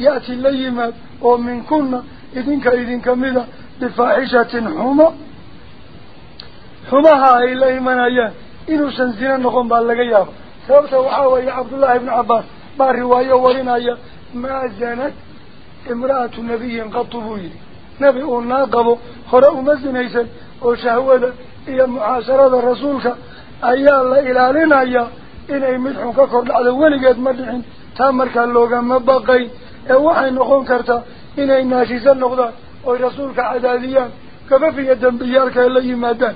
يأتي ليمات. ومن كنا إذنك إذنك مذا بفاحشة حمى. حمى هاي ليمان أيان. إنو سنزينا نقوم بألغيه سببت وحاوي عبد الله بن عباس. Nebi uu naa qabo hore uma sinaysan oo shahwada iyo mucaasharada rasuulka ayaa la ilaalinayaa inay mid xun ka kor dhacdo weligeed ma dhicin taa markaa loogama baqayn ee waxay noqon kartaa inay naashiso noqdaan oy rasuulka cadaadiyaan gabaf iyo dembiyaalka ay la yimaadaan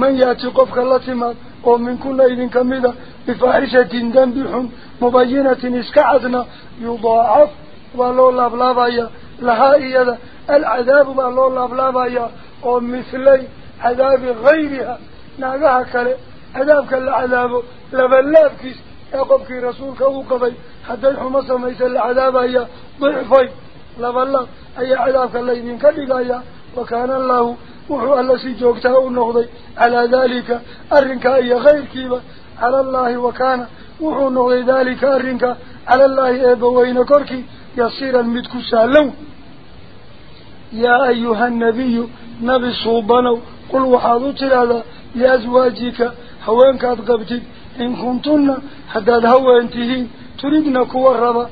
man yaati qofka la timaad oo minkuna idinka mida بفاحشة دنبح مبينة اسكعدنا يضاعف ولو بايا لها إيادة العذاب ولو بايا ومثلي عذاب غيرها. ناقها كلي عذابك العذاب لبلابك يقبك رسولك وقبي حتى الحمصة ميسا العذاب ضعفي. لبلاب أي عذابك اللي من كبقا وكان الله وحو الله سيجوكته النغضي على ذلك أرنك أي غير كيبه cala allahi wakaana wuxuu noqday daalika arrinka cala allaahi eebbaweyne korkii يصير المدك سهلو يا أيها النبي نبي صوبانو قل وحاضوت هذا لأزواجك هوانك أدقبتك إن كنتن حداد هوانتهين تريدنا كوربا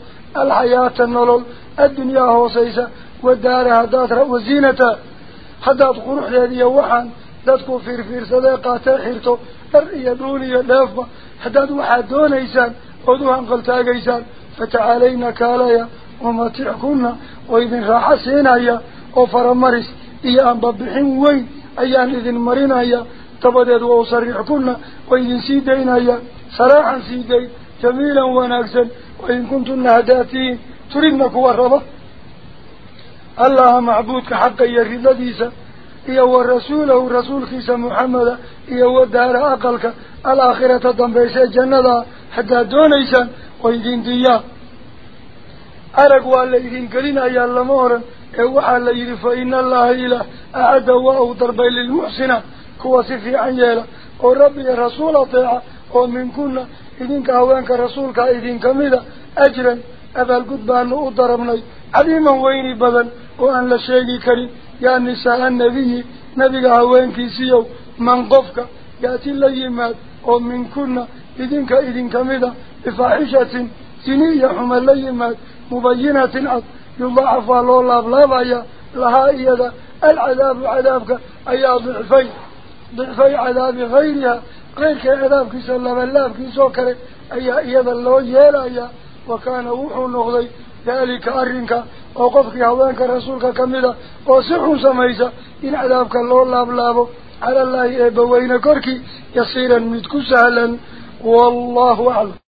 الحياة النلول الدنيا هوسيسة والدار هدات وزينة حداد قروح هذه وحان dadku fiirfiirsadee qaatee xirto iyo dhuul iyo dheefba haddaad waxaad doonaysaan ood u hanqaltaagaysaan fatacalayna kaalaya ومتعكنا وإذن راح سينايا وفرمرس إيا أنبابحين وين؟ أيان إذن مرينايا. تبدد وأصرحكنا وإذن سيدينايا. سراحا سيدين جميلا ونكسا وإن كنتن هداتين تريدنك وربا الله معبودك حقا يا يو رسوله رسول خيس محمد يو دار أقلك الآخرة ضمبيسة جنة حتى دونيسا ويدين ديا أرقوا اللي إذن قلنا يا الله مورا إوعى اللي إذن فإن الله إله أعدواه ضربي للمحسنة كواسي في عنيلة يا رسول طاعة ومن كنا إذن كهوانك رسولك إذن كميدا أجرا أبا القدبان أضربنا عليما ويني بذن وأن لا شيء كريم yaa nisaa annabiyi nabiga haweenkiisiiyow man qofka yaati la yimaad oo minkuna idinka idinka mida bifaaxishatin sini iyo xuma la yimaad مبينة عد يضاعف الله لابلابايا لها إيدا العذاب عذابك أي ضعفي ضعفي عذاب غيرها غيرك عذابك سلم الله في سوكر أي إيدا الله يلايا وقفك هوانك رسولك كمدا وصحو سميسا إن عذابك الله لابلابو على الله إبوين كركي يصيرا متكو سهلا والله أعلم